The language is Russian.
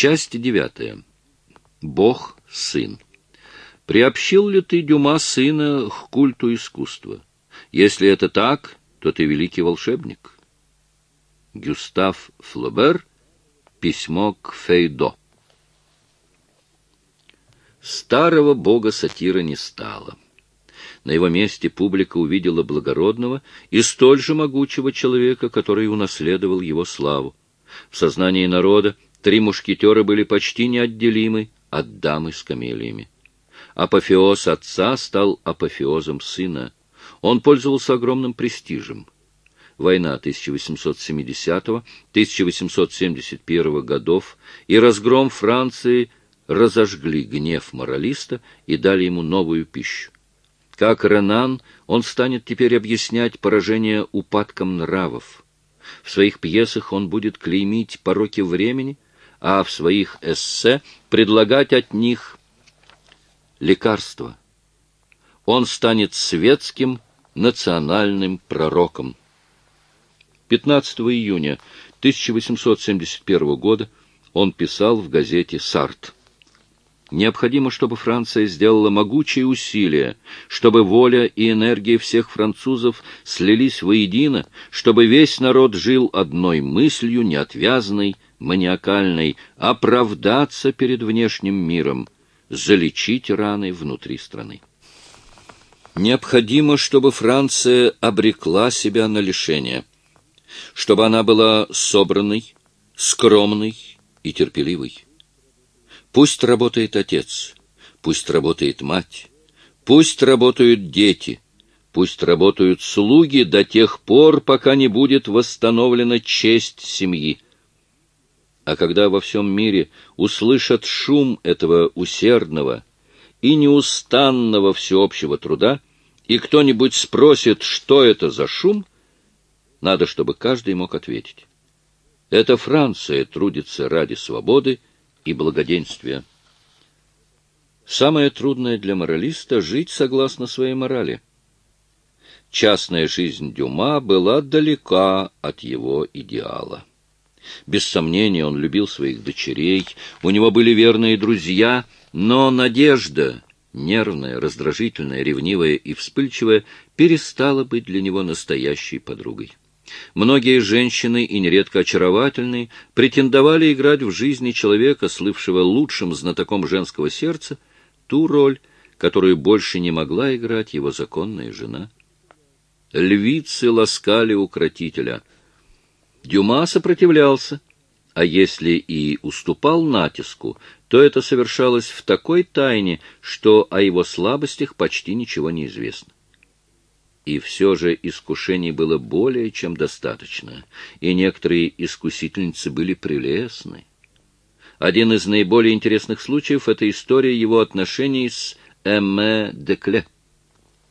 Часть девятая. Бог-сын. Приобщил ли ты Дюма сына к культу искусства? Если это так, то ты великий волшебник. Гюстав Флобер. Письмо к Фейдо. Старого бога сатира не стало. На его месте публика увидела благородного и столь же могучего человека, который унаследовал его славу. В сознании народа три мушкетера были почти неотделимы от дамы с камелиями. Апофеоз отца стал апофеозом сына. Он пользовался огромным престижем. Война 1870-1871 годов и разгром Франции разожгли гнев моралиста и дали ему новую пищу. Как Ренан, он станет теперь объяснять поражение упадком нравов. В своих пьесах он будет клеймить пороки времени, а в своих эссе предлагать от них лекарства. Он станет светским национальным пророком. 15 июня 1871 года он писал в газете «Сарт». Необходимо, чтобы Франция сделала могучие усилия, чтобы воля и энергия всех французов слились воедино, чтобы весь народ жил одной мыслью, неотвязной, маниакальной, оправдаться перед внешним миром, залечить раны внутри страны. Необходимо, чтобы Франция обрекла себя на лишение, чтобы она была собранной, скромной и терпеливой. Пусть работает отец, пусть работает мать, пусть работают дети, пусть работают слуги до тех пор, пока не будет восстановлена честь семьи. А когда во всем мире услышат шум этого усердного и неустанного всеобщего труда, и кто-нибудь спросит, что это за шум, надо, чтобы каждый мог ответить. Это Франция трудится ради свободы и благоденствия. Самое трудное для моралиста — жить согласно своей морали. Частная жизнь Дюма была далека от его идеала. Без сомнения, он любил своих дочерей, у него были верные друзья, но надежда, нервная, раздражительная, ревнивая и вспыльчивая, перестала быть для него настоящей подругой. Многие женщины, и нередко очаровательные, претендовали играть в жизни человека, слывшего лучшим знатоком женского сердца, ту роль, которую больше не могла играть его законная жена. Львицы ласкали укротителя. Дюма сопротивлялся, а если и уступал натиску, то это совершалось в такой тайне, что о его слабостях почти ничего не известно. И все же искушений было более чем достаточно, и некоторые искусительницы были прелестны. Один из наиболее интересных случаев — это история его отношений с Эмме Декле.